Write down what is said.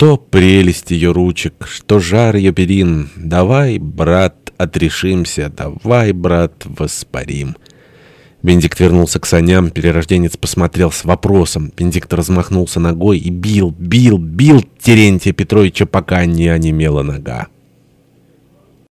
Что прелесть ее ручек, что жар ее перин. Давай, брат, отрешимся, давай, брат, воспарим. Бендикт вернулся к саням, перерожденец посмотрел с вопросом. Бендикт размахнулся ногой и бил, бил, бил Терентия Петровича, пока не онемела нога.